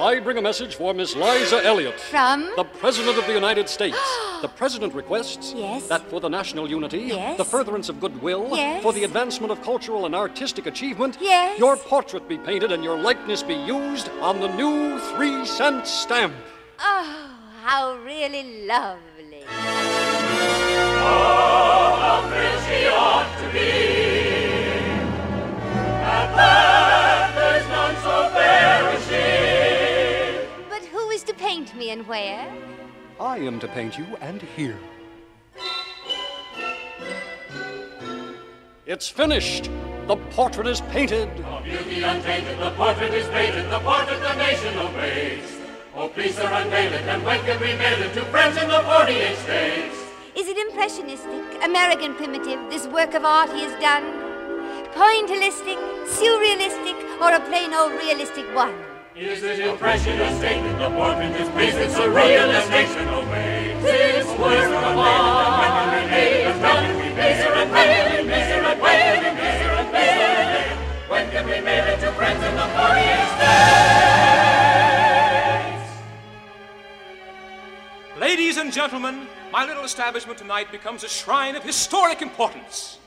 I bring a message for Miss Liza Elliott. From? The President of the United States. the President requests Yes. that for the national unity, Yes. the furtherance of goodwill, Yes. for the advancement of cultural and artistic achievement, Yes. your portrait be painted and your likeness be used on the new three cent stamp. Oh, how really lovely. And where? I am to paint you and here. It's finished. The portrait is painted. Beauty untainted, the portrait is painted, the portrait the nation obeys. Oh, please, sir, unveil it, and when can we mail it to friends in the 48 states? Is it impressionistic, American primitive, this work of art he has done? Pointillistic, surrealistic, or a plain old realistic one? Is it impressionistic? The portrait is painted, surrealist nation obeys. This work of art, when can we mail it, when can we mail it, when can we mail it, when can we mail it, to friends in the 48 states? Ladies and gentlemen, my little establishment tonight becomes a shrine of historic importance.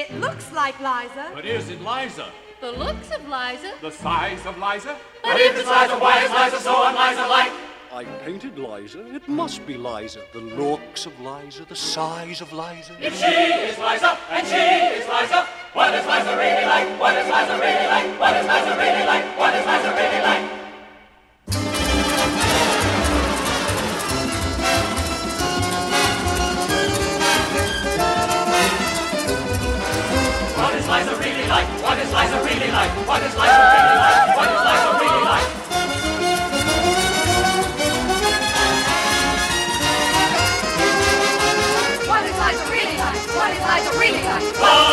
It looks like Liza. But is it Liza? The looks of Liza. The size of Liza? But if it's Liza, why is Liza so un-Liza like? I painted Liza. It must be Liza. The looks of Liza, the size of Liza. If she is Liza, and she is Liza, what is Liza really like? What is Liza really like? What is Liza really like? What is Liza really like? What is life really like? What is life really like? What is life really like? What is life really like?